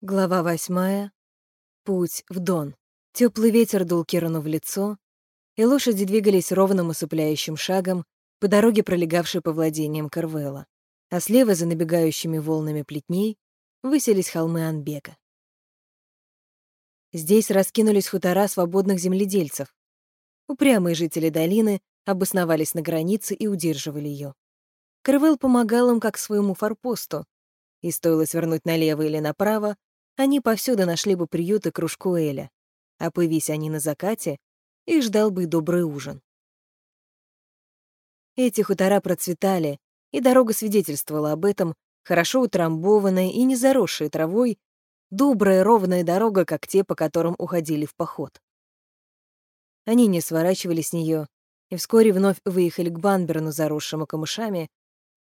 Глава восьмая. Путь в Дон. Теплый ветер дул Кирану в лицо, и лошади двигались ровным усыпляющим шагом по дороге, пролегавшей по владениям Карвелла, а слева за набегающими волнами плетней высились холмы Анбека. Здесь раскинулись хутора свободных земледельцев. Упрямые жители долины обосновались на границе и удерживали ее. Карвелл помогал им как своему форпосту, и стоило свернуть налево или направо, они повсюду нашли бы приют и кружку Эля, а появись они на закате, их ждал бы и добрый ужин. Эти хутора процветали, и дорога свидетельствовала об этом, хорошо утрамбованная и не заросшая травой, добрая ровная дорога, как те, по которым уходили в поход. Они не сворачивали с нее и вскоре вновь выехали к Банберну, заросшему камышами,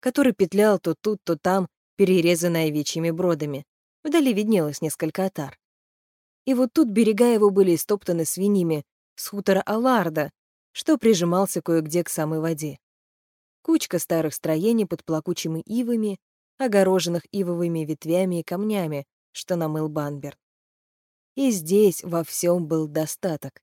который петлял то тут, то там, перерезанный овечьими бродами, Вдали виднелось несколько отар. И вот тут берега его были истоптаны свиньями с хутора Аларда, что прижимался кое-где к самой воде. Кучка старых строений под плакучими ивами, огороженных ивовыми ветвями и камнями, что намыл Банберн. И здесь во всем был достаток.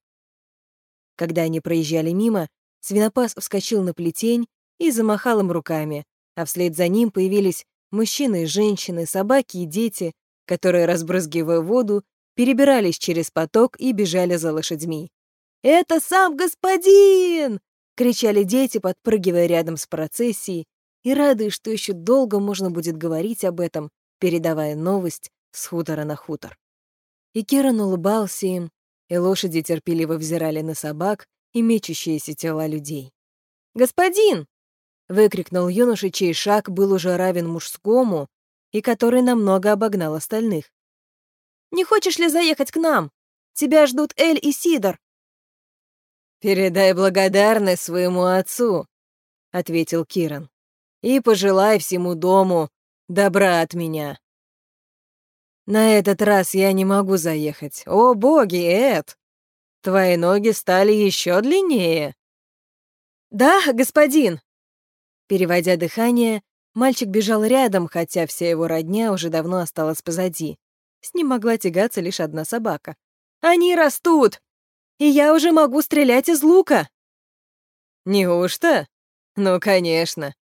Когда они проезжали мимо, свинопас вскочил на плетень и замахал им руками, а вслед за ним появились мужчины и женщины, собаки и дети, которые, разбрызгивая воду, перебирались через поток и бежали за лошадьми. «Это сам господин!» — кричали дети, подпрыгивая рядом с процессией и радуясь, что еще долго можно будет говорить об этом, передавая новость с хутора на хутор. И Киран улыбался им, и лошади терпеливо взирали на собак и мечущиеся тела людей. «Господин!» — выкрикнул юноша, чей шаг был уже равен мужскому, и который намного обогнал остальных. «Не хочешь ли заехать к нам? Тебя ждут Эль и Сидор». «Передай благодарность своему отцу», — ответил Киран, «и пожелай всему дому добра от меня». «На этот раз я не могу заехать. О, боги, Эд! Твои ноги стали еще длиннее». «Да, господин!» Переводя дыхание, Мальчик бежал рядом, хотя вся его родня уже давно осталась позади. С ним могла тягаться лишь одна собака. «Они растут! И я уже могу стрелять из лука!» «Неужто? Ну, конечно.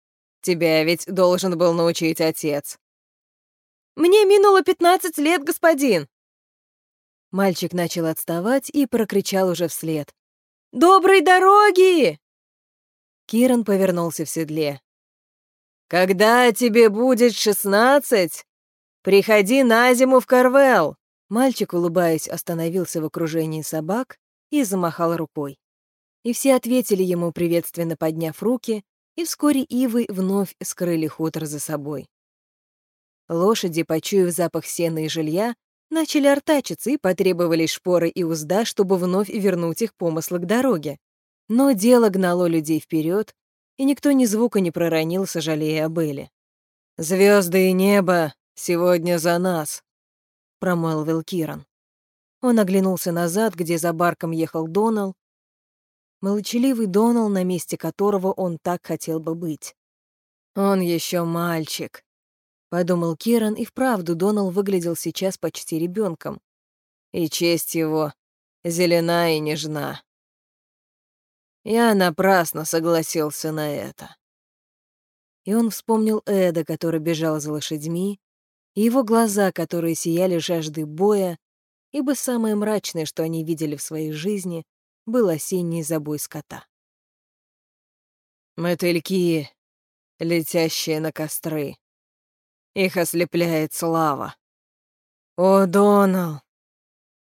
Тебя ведь должен был научить отец». «Мне минуло пятнадцать лет, господин!» Мальчик начал отставать и прокричал уже вслед. «Доброй дороги!» Киран повернулся в седле. Когда тебе будет шестнадцать, приходи на зиму в Карвел. Мальчик, улыбаясь, остановился в окружении собак и замахал рукой. И все ответили ему, приветственно подняв руки, и вскоре ивы вновь скрыли хутор за собой. Лошади, почуяв запах сена и жилья, начали артачиться и потребовали шпоры и узда, чтобы вновь вернуть их помыслы к дороге. Но дело гнало людей вперед, и никто ни звука не проронил, сожалея об Эле. «Звезды и небо сегодня за нас», — промолвил Киран. Он оглянулся назад, где за барком ехал Донал, молчаливый Донал, на месте которого он так хотел бы быть. «Он еще мальчик», — подумал Киран, и вправду Донал выглядел сейчас почти ребенком. И честь его зелена и нежна. Я напрасно согласился на это. И он вспомнил Эда, который бежал за лошадьми, и его глаза, которые сияли жаждой боя, ибо самое мрачное, что они видели в своей жизни, был осенний забой скота. Мотыльки, летящие на костры. Их ослепляет слава. О, Донал,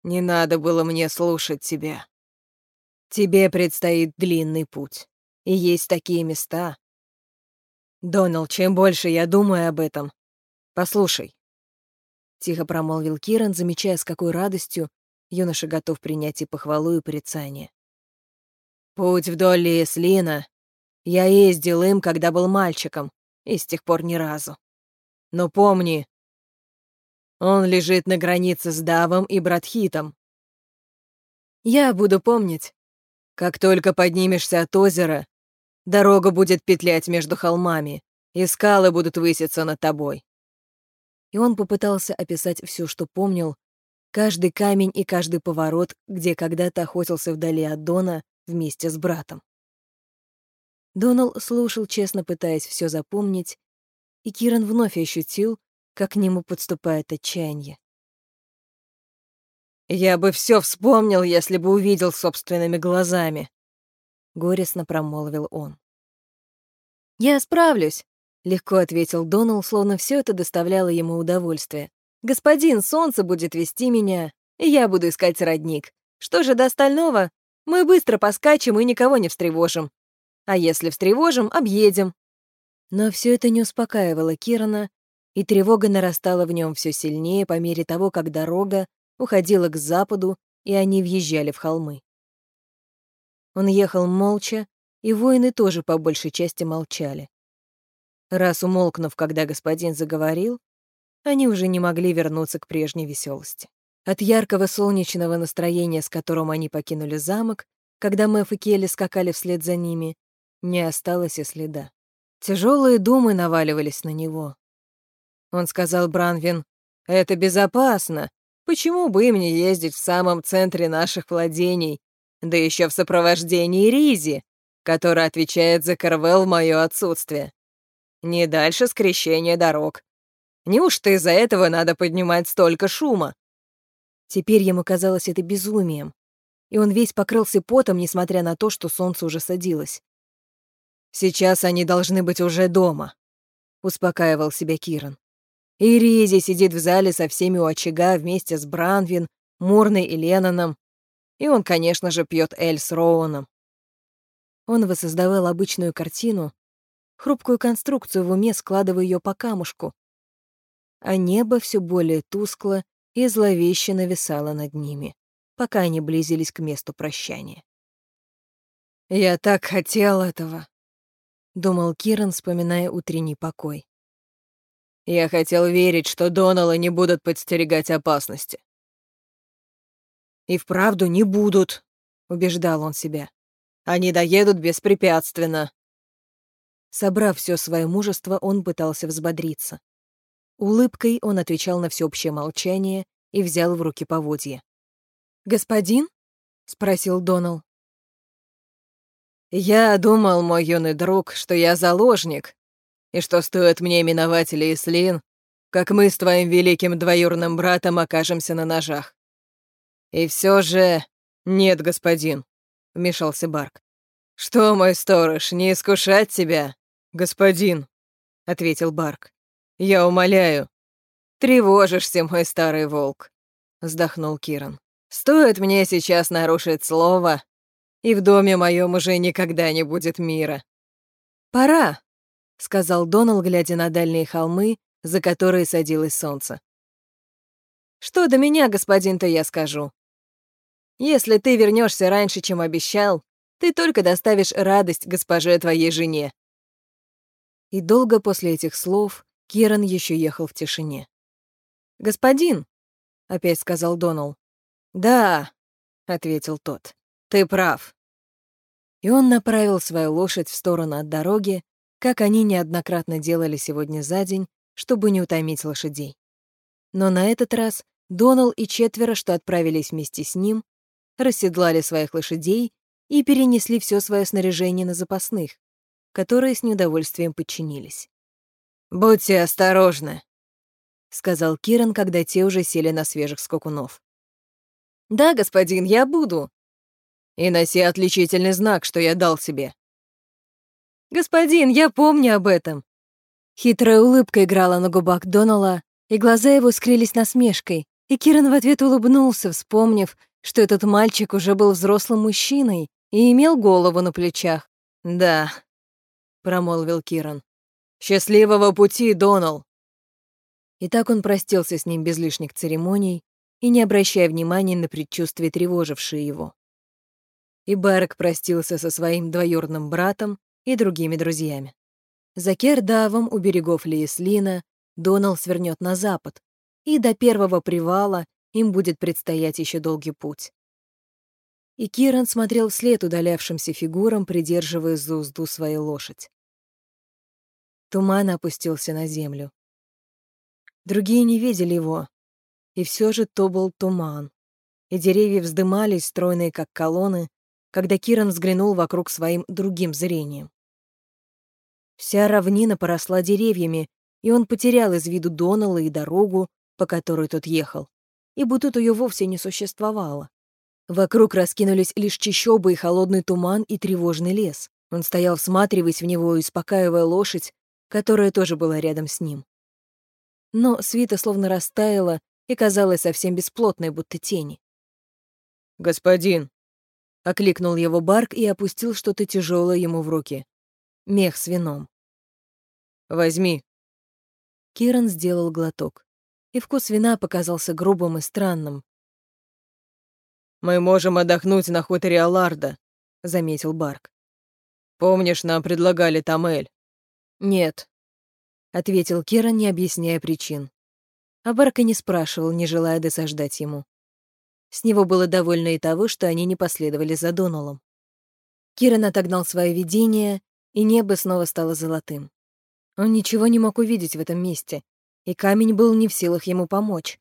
не надо было мне слушать тебя. Тебе предстоит длинный путь. И есть такие места. Донал, чем больше я думаю об этом... Послушай. Тихо промолвил Киран, замечая, с какой радостью юноша готов принять и похвалу, и порицание. Путь вдоль Леслина. Я ездил им, когда был мальчиком, и с тех пор ни разу. Но помни, он лежит на границе с Давом и Братхитом. Я буду помнить. Как только поднимешься от озера, дорога будет петлять между холмами, и скалы будут выситься над тобой. и он попытался описать все, что помнил, каждый камень и каждый поворот, где когда-то охотился вдали от Дона вместе с братом. Донал слушал, честно пытаясь все запомнить, и Киран вновь ощутил, как к нему подступает отчаяние. «Я бы все вспомнил, если бы увидел собственными глазами», — горестно промолвил он. «Я справлюсь», — легко ответил Донал, словно все это доставляло ему удовольствие. «Господин Солнце будет вести меня, и я буду искать родник. Что же до остального? Мы быстро поскачем и никого не встревожим. А если встревожим, объедем». Но все это не успокаивало Кирана, и тревога нарастала в нем все сильнее по мере того, как дорога уходила к западу, и они въезжали в холмы. Он ехал молча, и воины тоже по большей части молчали. Раз умолкнув, когда господин заговорил, они уже не могли вернуться к прежней веселости. От яркого солнечного настроения, с которым они покинули замок, когда Мэф и Келли скакали вслед за ними, не осталось и следа. Тяжелые думы наваливались на него. Он сказал Бранвин, «Это безопасно. Почему бы им не ездить в самом центре наших владений, да еще в сопровождении Ризи, которая отвечает за Карвел в мое отсутствие? Не дальше скрещения дорог. Неужто из-за этого надо поднимать столько шума?» Теперь ему казалось это безумием, и он весь покрылся потом, несмотря на то, что солнце уже садилось. Сейчас они должны быть уже дома», — успокаивал себя Киран. И Ризи сидит в зале со всеми у очага вместе с Бранвин, Мурной и Ленноном. И он, конечно же, пьет Эль с Роуном. Он воссоздавал обычную картину, хрупкую конструкцию в уме, складывая ее по камушку. А небо все более тускло и зловеще нависало над ними, пока они близились к месту прощания. «Я так хотел этого», — думал Киран, вспоминая утренний покой. «Я хотел верить, что Донала не будут подстерегать опасности». «И вправду не будут», — убеждал он себя. «Они доедут беспрепятственно». Собрав все свое мужество, он пытался взбодриться. Улыбкой он отвечал на всеобщее молчание и взял в руки поводья. «Господин?» — спросил Донал. «Я думал, мой юный друг, что я заложник, и что стоит мне миновать Лейслин, как мы с твоим великим двоюрным братом окажемся на ножах. И все же... Нет, господин», — вмешался Барк. «Что, мой сторож, не искушать тебя, господин?» — ответил Барк. «Я умоляю». «Тревожишься, мой старый волк», — вздохнул Киран. «Стоит мне сейчас нарушить слово, и в доме моем уже никогда не будет мира. «Пора», — сказал Донал, глядя на дальние холмы, за которые садилось солнце. «Что до меня, господин-то, я скажу. Если ты вернешься раньше, чем обещал, ты только доставишь радость госпоже твоей жене». И долго после этих слов Киран еще ехал в тишине. «Господин», — опять сказал Донал. «Да», — ответил тот, — «ты прав и он направил свою лошадь в сторону от дороги, как они неоднократно делали сегодня за день, чтобы не утомить лошадей. Но на этот раз Донал и четверо, что отправились вместе с ним, расседлали своих лошадей и перенесли все свое снаряжение на запасных, которые с неудовольствием подчинились. «Будьте осторожны», — сказал Киран, когда те уже сели на свежих скакунов. «Да, господин, я буду», и носи отличительный знак, что я дал себе». «Господин, я помню об этом». Хитрая улыбка играла на губах Донала, и глаза его скрылись насмешкой, и Киран в ответ улыбнулся, вспомнив, что этот мальчик уже был взрослым мужчиной и имел голову на плечах. «Да», — промолвил Киран. «Счастливого пути, Донал!» И так он простился с ним без лишних церемоний и не обращая внимания на предчувствия, тревожившие его и Берек простился со своим двоюродным братом и другими друзьями. За Кердавом у берегов Лиеслина Донал свернет на запад, и до первого привала им будет предстоять еще долгий путь. И Киран смотрел вслед удалявшимся фигурам, придерживая за узду свою лошадь. Туман опустился на землю. Другие не видели его, и все же то был туман. И деревья вздымались, стройные как колонны, когда Киран взглянул вокруг своим другим зрением. Вся равнина поросла деревьями, и он потерял из виду Донала и дорогу, по которой тот ехал, ибо тут ее вовсе не существовало. Вокруг раскинулись лишь чащобы и холодный туман и тревожный лес. Он стоял, всматриваясь в него и успокаивая лошадь, которая тоже была рядом с ним. Но свита словно растаяла и казалась совсем бесплотной, будто тени. «Господин!» — окликнул его Барк и опустил что-то тяжелое ему в руки. Мех с вином. «Возьми». Киран сделал глоток, и вкус вина показался грубым и странным. «Мы можем отдохнуть на хуторе Аларда», — заметил Барк. «Помнишь, нам предлагали Тамель?» «Нет», — ответил Киран, не объясняя причин. А Барк и не спрашивал, не желая досаждать ему. С него было довольно и того, что они не последовали за Доналом. Киран отогнал свое видение, и небо снова стало золотым. Он ничего не мог увидеть в этом месте, и камень был не в силах ему помочь.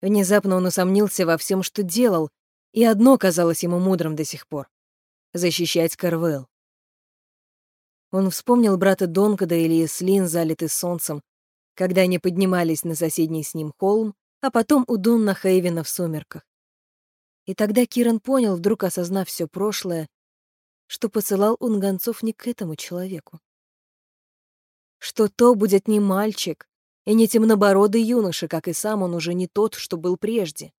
Внезапно он усомнился во всем, что делал, и одно казалось ему мудрым до сих пор — защищать Карвел. Он вспомнил брата Донкада или Эслин, залитый солнцем, когда они поднимались на соседний с ним холм, а потом у Дунна Хейвена в сумерках. И тогда Киран понял, вдруг осознав все прошлое, что посылал он гонцов не к этому человеку. Что то будет не мальчик и не темнобородый юноша, как и сам он уже не тот, что был прежде.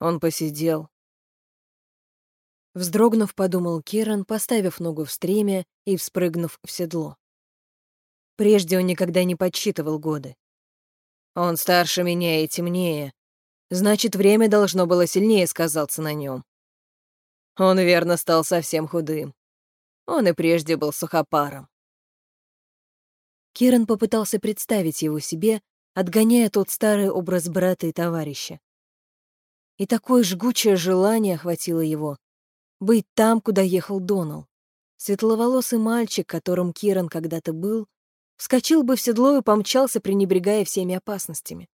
Он посидел. Вздрогнув, подумал Киран, поставив ногу в стреме и вспрыгнув в седло. Прежде он никогда не подсчитывал годы. Он старше меня и темнее. Значит, время должно было сильнее сказаться на нем. Он верно стал совсем худым. Он и прежде был сухопаром. Киран попытался представить его себе, отгоняя тот старый образ брата и товарища. И такое жгучее желание охватило его — быть там, куда ехал Донал. Светловолосый мальчик, которым Киран когда-то был, вскочил бы в седло и помчался, пренебрегая всеми опасностями.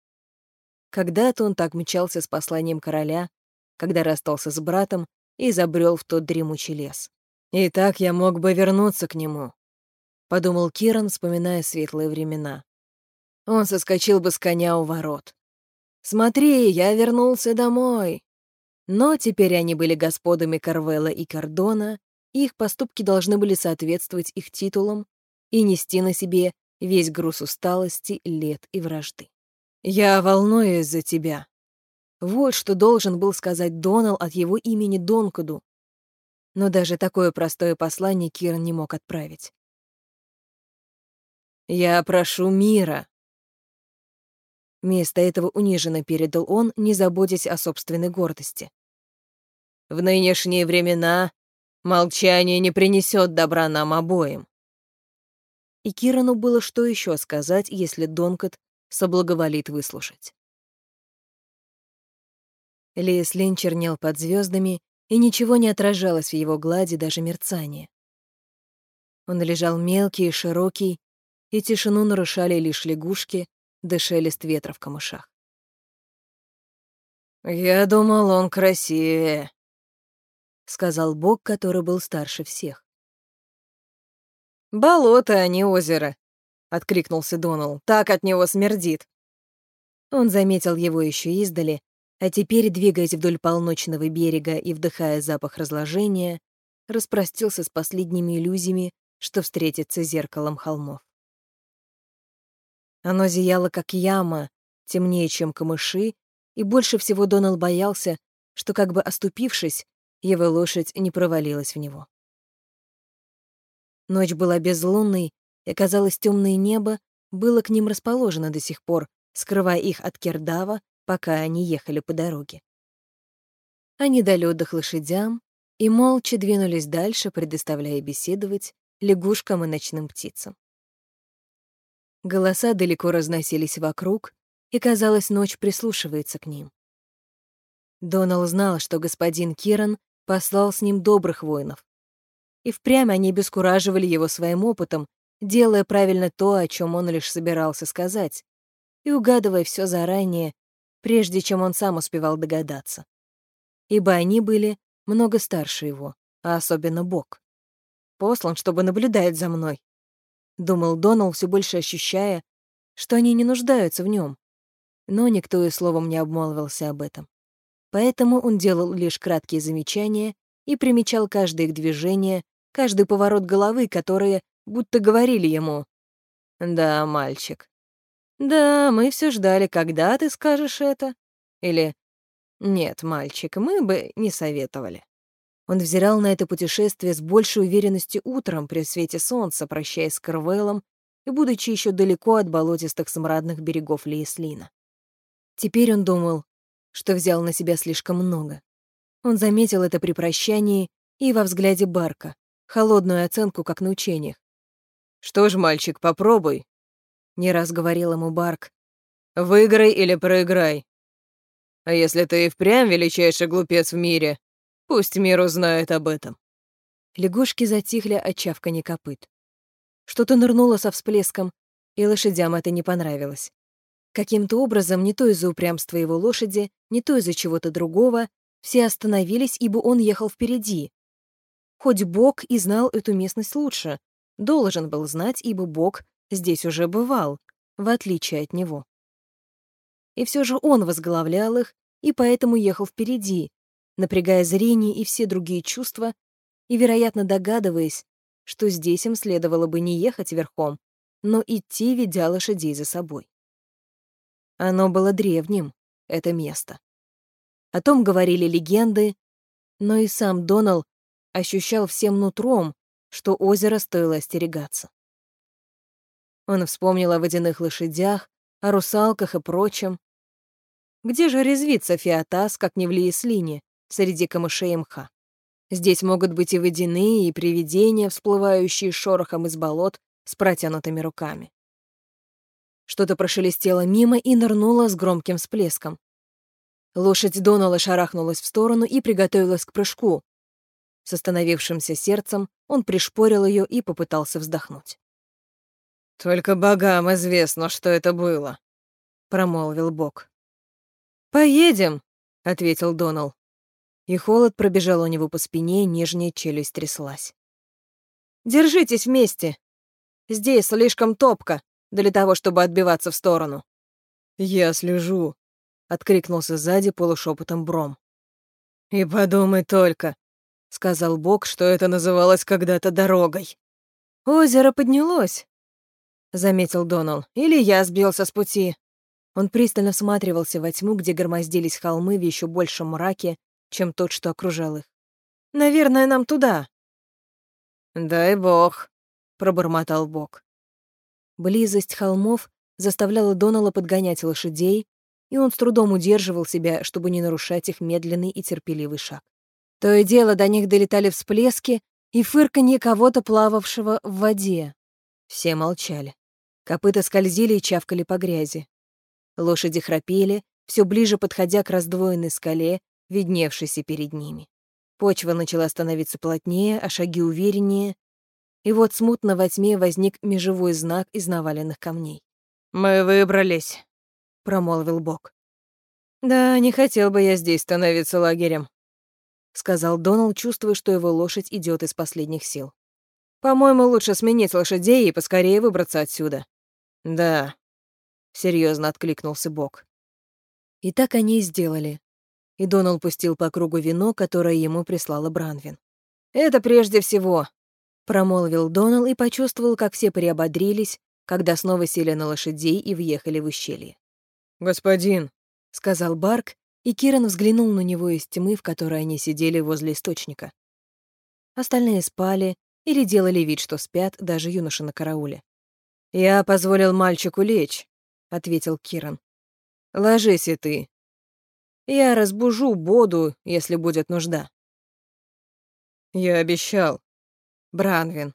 Когда-то он так мчался с посланием короля, когда расстался с братом и забрел в тот дремучий лес. И так я мог бы вернуться к нему, — подумал Киран, вспоминая светлые времена. Он соскочил бы с коня у ворот. «Смотри, я вернулся домой!» Но теперь они были господами Карвелла и Кардона, и их поступки должны были соответствовать их титулам и нести на себе весь груз усталости, лет и вражды. «Я волнуюсь за тебя». Вот что должен был сказать Донал от его имени Донкаду. Но даже такое простое послание Киран не мог отправить. «Я прошу мира». Вместо этого униженно передал он, не заботясь о собственной гордости. «В нынешние времена молчание не принесет добра нам обоим». И Кирану было что еще сказать, если Донкот соблаговолит выслушать. Лес Лин чернел под звездами, и ничего не отражалось в его глади, даже мерцание. Он лежал мелкий и широкий, и тишину нарушали лишь лягушки да шелест ветра в камышах. «Я думал, он красивее», — сказал Бог, который был старше всех. «Болото, а не озеро», — откликнулся Донал. «Так от него смердит». Он заметил его еще издали, а теперь, двигаясь вдоль полночного берега и вдыхая запах разложения, распростился с последними иллюзиями, что встретится зеркалом холмов. Оно зияло, как яма, темнее, чем камыши, и больше всего Донал боялся, что, как бы оступившись, его лошадь не провалилась в него. Ночь была безлунной, и, казалось, темное небо было к ним расположено до сих пор, скрывая их от Кердава, пока они ехали по дороге. Они дали отдых лошадям и молча двинулись дальше, предоставляя беседовать лягушкам и ночным птицам. Голоса далеко разносились вокруг, и, казалось, ночь прислушивается к ним. Донал знал, что господин Киран послал с ним добрых воинов. И впрямь они бескураживали его своим опытом, делая правильно то, о чем он лишь собирался сказать, и угадывая все заранее, прежде чем он сам успевал догадаться. Ибо они были много старше его, а особенно Бог. Послан, чтобы наблюдать за мной. Думал Донал, все больше ощущая, что они не нуждаются в нем. Но никто и словом не обмолвился об этом. Поэтому он делал лишь краткие замечания и примечал каждое их движение, каждый поворот головы, которые будто говорили ему «Да, мальчик». «Да, мы все ждали, когда ты скажешь это». Или «Нет, мальчик, мы бы не советовали». Он взирал на это путешествие с большей уверенностью утром при свете солнца, прощаясь с Карвеллом и будучи еще далеко от болотистых смрадных берегов Лейслина. Теперь он думал, что взял на себя слишком много. Он заметил это при прощании и во взгляде Барка, холодную оценку, как на учениях. «Что ж, мальчик, попробуй», — не раз говорил ему Барк. «Выиграй или проиграй. А если ты и впрямь величайший глупец в мире, пусть мир узнает об этом». Лягушки затихли от чавканья копыт. Что-то нырнуло со всплеском, и лошадям это не понравилось. Каким-то образом, не то из-за упрямства его лошади, не то из-за чего-то другого, все остановились, ибо он ехал впереди. Хоть Бог и знал эту местность лучше, должен был знать, ибо Бог здесь уже бывал, в отличие от него. И все же он возглавлял их, и поэтому ехал впереди, напрягая зрение и все другие чувства, и, вероятно, догадываясь, что здесь им следовало бы не ехать верхом, но идти, ведя лошадей за собой. Оно было древним, это место. О том говорили легенды, но и сам Донал ощущал всем нутром, что озеро стоило остерегаться. Он вспомнил о водяных лошадях, о русалках и прочем. Где же резвится Фиатас, как не в Лиеслине, среди камышей и мха? Здесь могут быть и водяные, и привидения, всплывающие шорохом из болот с протянутыми руками. Что-то прошелестело мимо и нырнуло с громким всплеском. Лошадь Донала шарахнулась в сторону и приготовилась к прыжку. С остановившимся сердцем он пришпорил ее и попытался вздохнуть. «Только богам известно, что это было», — промолвил Бог. «Поедем», — ответил Донал и холод пробежал у него по спине, нижняя челюсть тряслась. «Держитесь вместе! Здесь слишком топко для того, чтобы отбиваться в сторону». «Я слежу», — откликнулся сзади полушепотом Бром. «И подумай только», — сказал Бог, что это называлось когда-то дорогой. «Озеро поднялось», — заметил Донал. «Или я сбился с пути». Он пристально всматривался во тьму, где громоздились холмы в еще большем мраке, чем тот, что окружал их. «Наверное, нам туда». «Дай бог», — пробормотал Бог. Близость холмов заставляла Донала подгонять лошадей, и он с трудом удерживал себя, чтобы не нарушать их медленный и терпеливый шаг. То и дело до них долетали всплески и фырканье кого-то, плававшего в воде. Все молчали. Копыта скользили и чавкали по грязи. Лошади храпели, все ближе подходя к раздвоенной скале, видневшийся перед ними. Почва начала становиться плотнее, а шаги увереннее, и вот смутно во тьме возник межевой знак из наваленных камней. «Мы выбрались», — промолвил Бог. «Да, не хотел бы я здесь становиться лагерем», — сказал Донал, чувствуя, что его лошадь идет из последних сил. «По-моему, лучше сменить лошадей и поскорее выбраться отсюда». «Да», — серьезно откликнулся Бог. И так они и сделали и Донал пустил по кругу вино, которое ему прислала Бранвин. «Это прежде всего», — промолвил Донал и почувствовал, как все приободрились, когда снова сели на лошадей и въехали в ущелье. «Господин», — сказал Барк, и Киран взглянул на него из тьмы, в которой они сидели возле источника. Остальные спали или делали вид, что спят, даже юноша на карауле. «Я позволил мальчику лечь», — ответил Киран. «Ложись и ты. Я разбужу Боду, если будет нужда. Я обещал. Бранвин.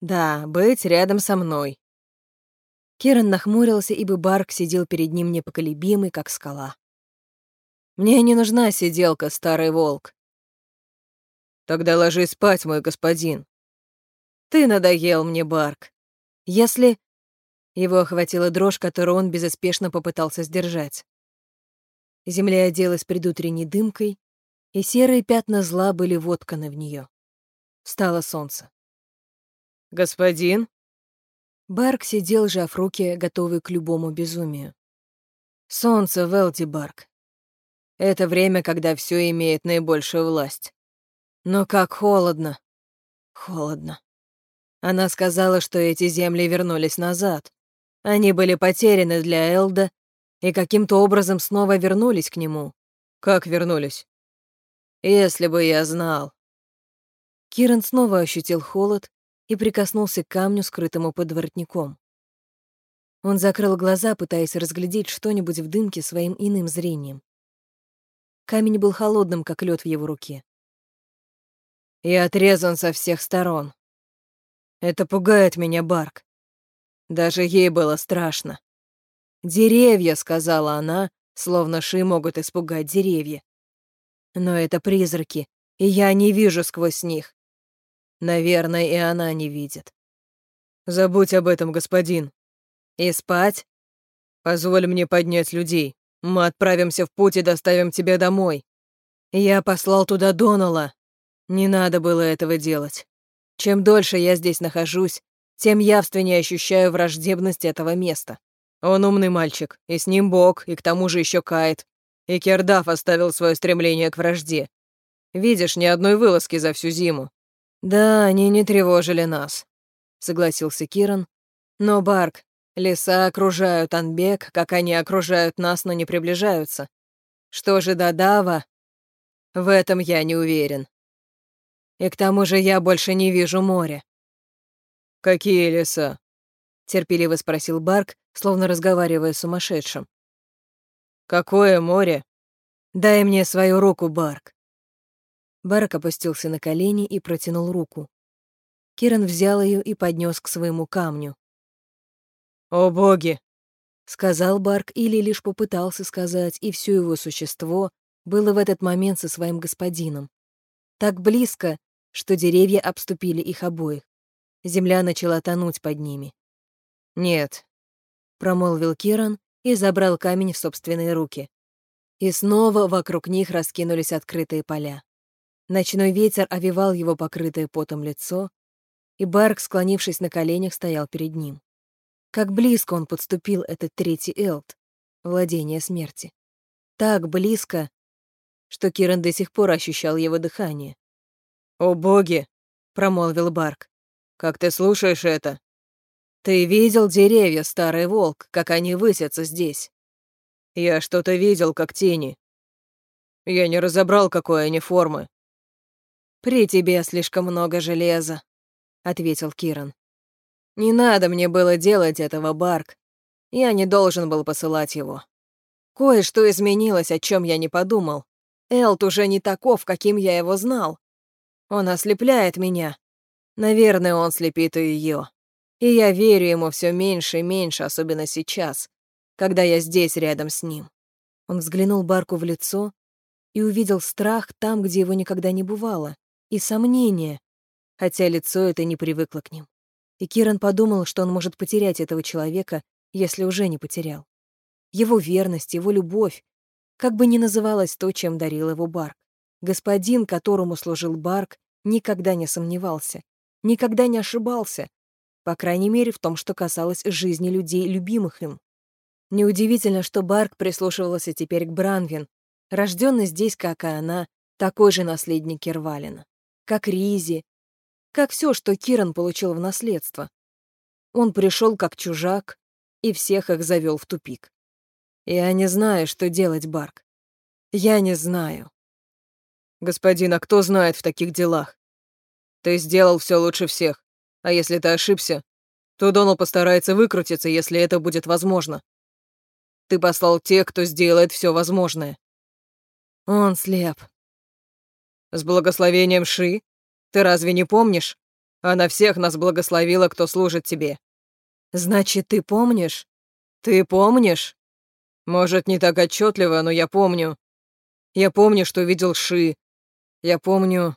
Да, быть рядом со мной. Киран нахмурился, ибо Барк сидел перед ним непоколебимый, как скала. «Мне не нужна сиделка, старый волк». «Тогда ложись спать, мой господин». «Ты надоел мне, Барк. Если... Его охватила дрожь, которую он безуспешно попытался сдержать. Земля оделась предутренней дымкой, и серые пятна зла были вотканы в нее. Встало солнце. «Господин?» Барк сидел, сжав руки, готовый к любому безумию. «Солнце, Велти Барк. Это время, когда все имеет наибольшую власть. Но как холодно. Холодно. Она сказала, что эти земли вернулись назад. Они были потеряны для Элда и каким-то образом снова вернулись к нему. Как вернулись? Если бы я знал. Киран снова ощутил холод и прикоснулся к камню, скрытому под воротником. Он закрыл глаза, пытаясь разглядеть что-нибудь в дымке своим иным зрением. Камень был холодным, как лед в его руке. И отрезан со всех сторон. Это пугает меня, Барк. Даже ей было страшно. «Деревья», — сказала она, словно ши могут испугать деревья. Но это призраки, и я не вижу сквозь них. Наверное, и она не видит. Забудь об этом, господин. И спать? Позволь мне поднять людей. Мы отправимся в путь и доставим тебя домой. Я послал туда Донала. Не надо было этого делать. Чем дольше я здесь нахожусь, тем явственнее ощущаю враждебность этого места. Он умный мальчик, и с ним Бог, и к тому же еще Кайт. И Кердав оставил свое стремление к вражде. Видишь, ни одной вылазки за всю зиму. «Да, они не тревожили нас», — согласился Киран. «Но, Барк, леса окружают Анбек, как они окружают нас, но не приближаются. Что же до Дава? В этом я не уверен. И к тому же я больше не вижу моря». «Какие леса?» — терпеливо спросил Барк, словно разговаривая с сумасшедшим. «Какое море?» «Дай мне свою руку, Барк». Барк опустился на колени и протянул руку. Киран взял ее и поднес к своему камню. «О боги!» — сказал Барк или лишь попытался сказать, и все его существо было в этот момент со своим господином. Так близко, что деревья обступили их обоих. Земля начала тонуть под ними. «Нет», — промолвил Киран и забрал камень в собственные руки. И снова вокруг них раскинулись открытые поля. Ночной ветер овивал его покрытое потом лицо, и Барк, склонившись на коленях, стоял перед ним. Как близко он подступил этот третий Элт, владение смерти. Так близко, что Киран до сих пор ощущал его дыхание. «О боги!» — промолвил Барк. «Как ты слушаешь это? Ты видел деревья, старый волк, как они высятся здесь? Я что-то видел, как тени. Я не разобрал, какой они формы, «При тебе слишком много железа», — ответил Киран. «Не надо мне было делать этого, Барк. Я не должен был посылать его. Кое-что изменилось, о чем я не подумал. Элт уже не таков, каким я его знал. Он ослепляет меня. Наверное, он слепит и ее. И я верю ему все меньше и меньше, особенно сейчас, когда я здесь рядом с ним». Он взглянул Барку в лицо и увидел страх там, где его никогда не бывало и сомнения, хотя лицо это не привыкло к ним. И Киран подумал, что он может потерять этого человека, если уже не потерял. Его верность, его любовь, как бы ни называлось то, чем дарил его Барк. Господин, которому служил Барк, никогда не сомневался, никогда не ошибался, по крайней мере, в том, что касалось жизни людей, любимых им. Неудивительно, что Барк прислушивался теперь к Бранвин, рожденный здесь, как и она, такой же наследник Кервалина как Ризи, как все, что Киран получил в наследство. Он пришел как чужак и всех их завел в тупик. Я не знаю, что делать, Барк. Я не знаю. Господин, а кто знает в таких делах? Ты сделал все лучше всех. А если ты ошибся, то Донал постарается выкрутиться, если это будет возможно. Ты послал тех, кто сделает все возможное. Он слеп, с благословением Ши? Ты разве не помнишь? Она всех нас благословила, кто служит тебе. Значит, ты помнишь? Ты помнишь? Может, не так отчетливо, но я помню. Я помню, что видел Ши. Я помню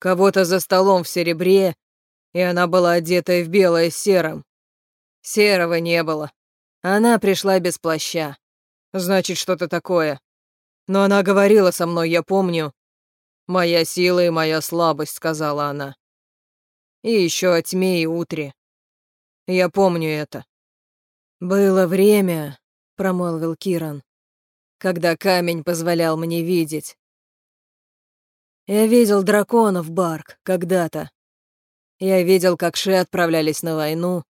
кого-то за столом в серебре, и она была одетая в белое с серым. Серого не было. Она пришла без плаща. Значит, что-то такое. Но она говорила со мной, я помню. «Моя сила и моя слабость», — сказала она. И еще о тьме и утре. Я помню это. «Было время», — промолвил Киран, «когда камень позволял мне видеть. Я видел драконов, Барк, когда-то. Я видел, как Ши отправлялись на войну.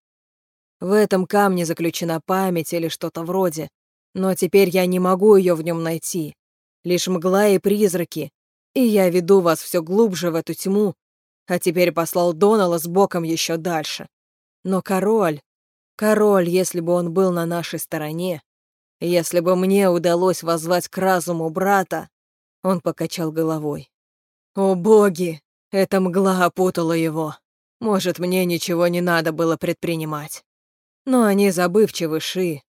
В этом камне заключена память или что-то вроде. Но теперь я не могу ее в нем найти. Лишь мгла и призраки. И я веду вас все глубже в эту тьму, а теперь послал Донала с боком еще дальше. Но король, король, если бы он был на нашей стороне, если бы мне удалось воззвать к разуму брата, он покачал головой. О боги, эта мгла опутала его. Может, мне ничего не надо было предпринимать. Но они забывчивы, Ши,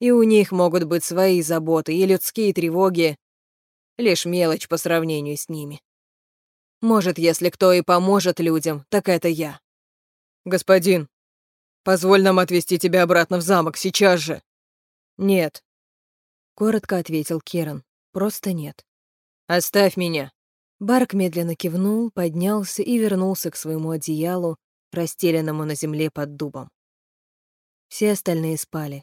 и у них могут быть свои заботы и людские тревоги, лишь мелочь по сравнению с ними. Может, если кто и поможет людям, так это я. Господин, позволь нам отвезти тебя обратно в замок сейчас же. Нет. Коротко ответил Керан. Просто нет. Оставь меня. Барк медленно кивнул, поднялся и вернулся к своему одеялу, расстеленному на земле под дубом. Все остальные спали.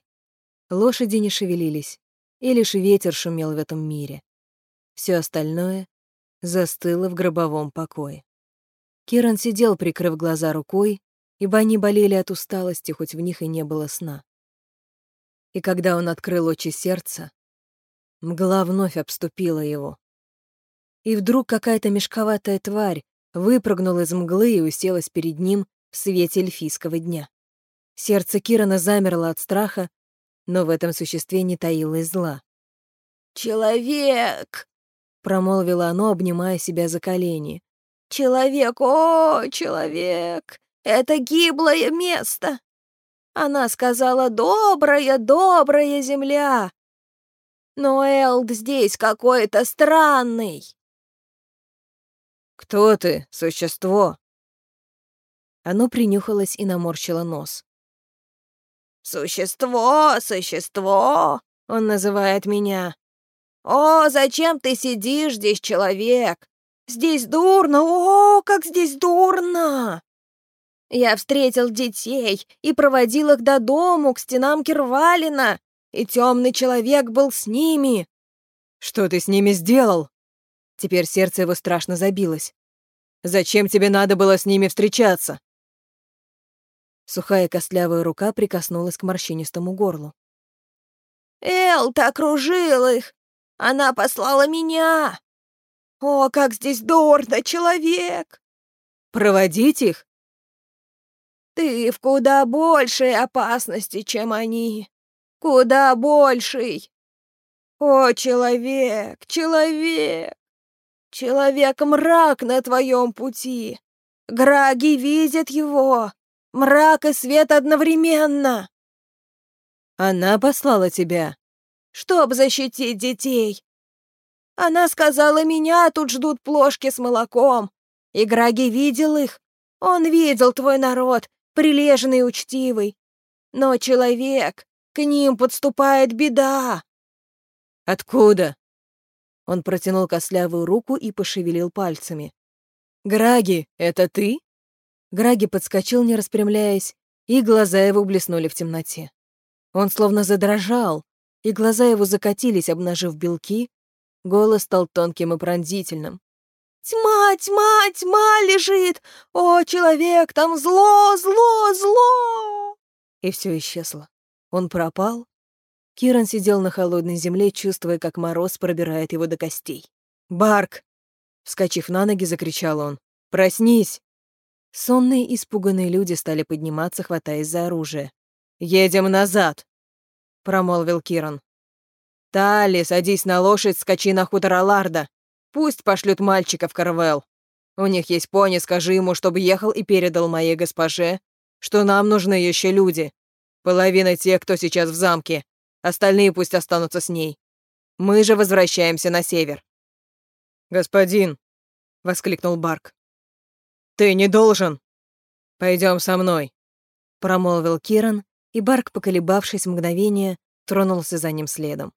Лошади не шевелились, и лишь ветер шумел в этом мире. Все остальное застыло в гробовом покое. Киран сидел, прикрыв глаза рукой, ибо они болели от усталости, хоть в них и не было сна. И когда он открыл очи сердца, мгла вновь обступила его. И вдруг какая-то мешковатая тварь выпрыгнула из мглы и уселась перед ним в свете эльфийского дня. Сердце Кирана замерло от страха, но в этом существе не таилось зла. «Человек!» — промолвило оно, обнимая себя за колени. «Человек, о, человек! Это гиблое место!» Она сказала «добрая, добрая земля!» Но Элд здесь какой-то странный. «Кто ты, существо?» Оно принюхалось и наморщило нос. «Существо, существо!» — он называет меня. «О, зачем ты сидишь здесь, человек? Здесь дурно, о, как здесь дурно!» Я встретил детей и проводил их до дому, к стенам Кирвалина, и темный человек был с ними. «Что ты с ними сделал?» Теперь сердце его страшно забилось. «Зачем тебе надо было с ними встречаться?» Сухая костлявая рука прикоснулась к морщинистому горлу. «Элта окружил их! Она послала меня! О, как здесь дурно, человек!» «Проводить их?» «Ты в куда большей опасности, чем они! Куда большей! О, человек, человек! Человек-мрак на твоем пути! Граги видят его! Мрак и свет одновременно!» «Она послала тебя?» «Чтоб защитить детей!» Она сказала, меня тут ждут плошки с молоком. И Граги видел их. Он видел твой народ, прилежный и учтивый. Но человек, к ним подступает беда. Откуда? Он протянул кослявую руку и пошевелил пальцами. «Граги, это ты?» Граги подскочил, не распрямляясь, и глаза его блеснули в темноте. Он словно задрожал, и глаза его закатились, обнажив белки, голос стал тонким и пронзительным. «Тьма, тьма, тьма лежит! О, человек, там зло, зло, зло!» И все исчезло. Он пропал, Киран сидел на холодной земле, чувствуя, как мороз пробирает его до костей. «Барк!» Вскочив на ноги, закричал он. «Проснись!» Сонные, испуганные люди стали подниматься, хватаясь за оружие. «Едем назад!» — промолвил Киран. «Тали, садись на лошадь, скачи на хутор Аларда. Пусть пошлют мальчика в Карвел. У них есть пони, скажи ему, чтобы ехал и передал моей госпоже, что нам нужны еще люди. Половина тех, кто сейчас в замке, Остальные пусть останутся с ней. Мы же возвращаемся на север». «Господин!» — воскликнул Барк. «Ты не должен!» «Пойдем со мной», — промолвил Киран и Барк, поколебавшись мгновение, тронулся за ним следом.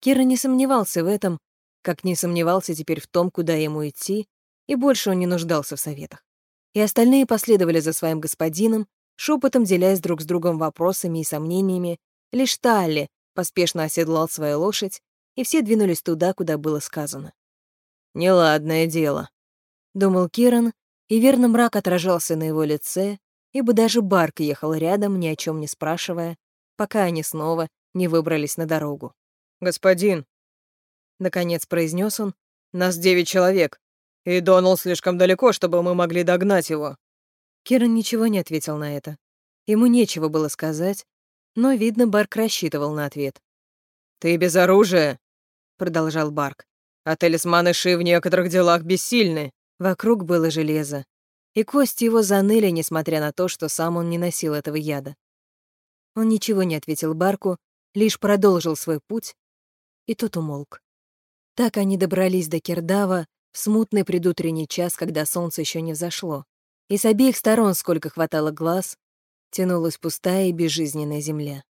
Кира не сомневался в этом, как не сомневался теперь в том, куда ему идти, и больше он не нуждался в советах. И остальные последовали за своим господином, шепотом делясь друг с другом вопросами и сомнениями, лишь Талли поспешно оседлал свою лошадь, и все двинулись туда, куда было сказано. «Неладное дело», — думал Киран, и верно мрак отражался на его лице, ибо даже Барк ехал рядом, ни о чем не спрашивая, пока они снова не выбрались на дорогу. «Господин», — наконец произнес он, — «нас девять человек, и Донал слишком далеко, чтобы мы могли догнать его». Киран ничего не ответил на это. Ему нечего было сказать, но, видно, Барк рассчитывал на ответ. «Ты без оружия», — продолжал Барк, «а талисманы Ши в некоторых делах бессильны». Вокруг было железо, и кости его заныли, несмотря на то, что сам он не носил этого яда. Он ничего не ответил Барку, лишь продолжил свой путь, и тот умолк. Так они добрались до Кирдава в смутный предутренний час, когда солнце еще не взошло, и с обеих сторон, сколько хватало глаз, тянулась пустая и безжизненная земля.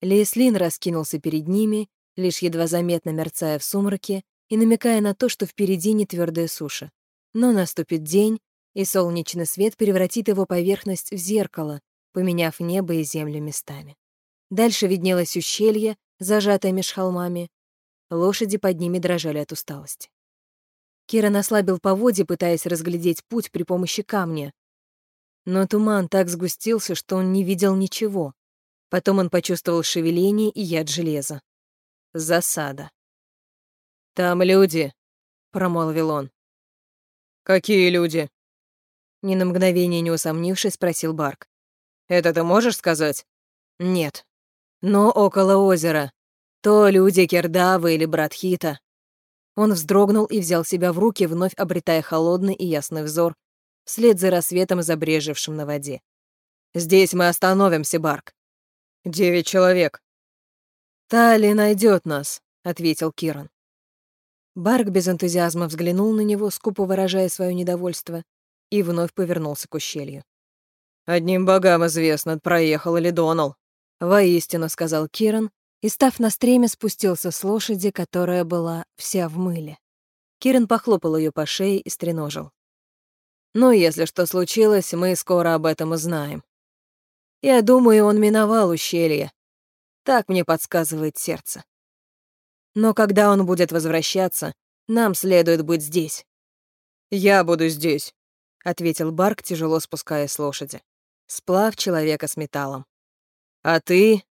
Леслин раскинулся перед ними, лишь едва заметно мерцая в сумраке и намекая на то, что впереди не твердая суша. Но наступит день, и солнечный свет превратит его поверхность в зеркало, поменяв небо и землю местами. Дальше виднелось ущелье, зажатое меж холмами. Лошади под ними дрожали от усталости. Кира наслабил поводья, пытаясь разглядеть путь при помощи камня. Но туман так сгустился, что он не видел ничего. Потом он почувствовал шевеление и яд железа. Засада. «Там люди», — промолвил он. «Какие люди?» Ни на мгновение не усомнившись, спросил Барк. «Это ты можешь сказать?» «Нет. Но около озера. То люди Кердавы или Братхита». Он вздрогнул и взял себя в руки, вновь обретая холодный и ясный взор, вслед за рассветом, забрежевшим на воде. «Здесь мы остановимся, Барк. Девять человек». «Тали найдет нас», — ответил Киран. Барк без энтузиазма взглянул на него, скупо выражая свое недовольство, и вновь повернулся к ущелью. «Одним богам известно, проехал ли Донал». «Воистину», — сказал Киран, и, став на стреме, спустился с лошади, которая была вся в мыле. Киран похлопал ее по шее и стреножил. «Ну, если что случилось, мы скоро об этом узнаем. Я думаю, он миновал ущелье. Так мне подсказывает сердце. Но когда он будет возвращаться, нам следует быть здесь». «Я буду здесь», — ответил Барк, тяжело спускаясь с лошади. Сплав человека с металлом. «А ты?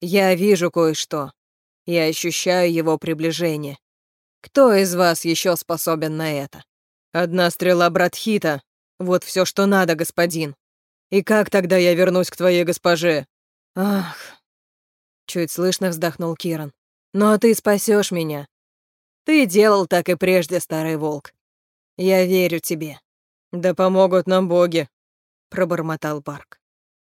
Я вижу кое-что. Я ощущаю его приближение. Кто из вас еще способен на это? Одна стрела Братхита. Вот все, что надо, господин. И как тогда я вернусь к твоей госпоже? Ах. Чуть слышно вздохнул Киран. Ну а ты спасешь меня. Ты делал так и прежде, старый волк. Я верю тебе. «Да помогут нам боги», — пробормотал Барк.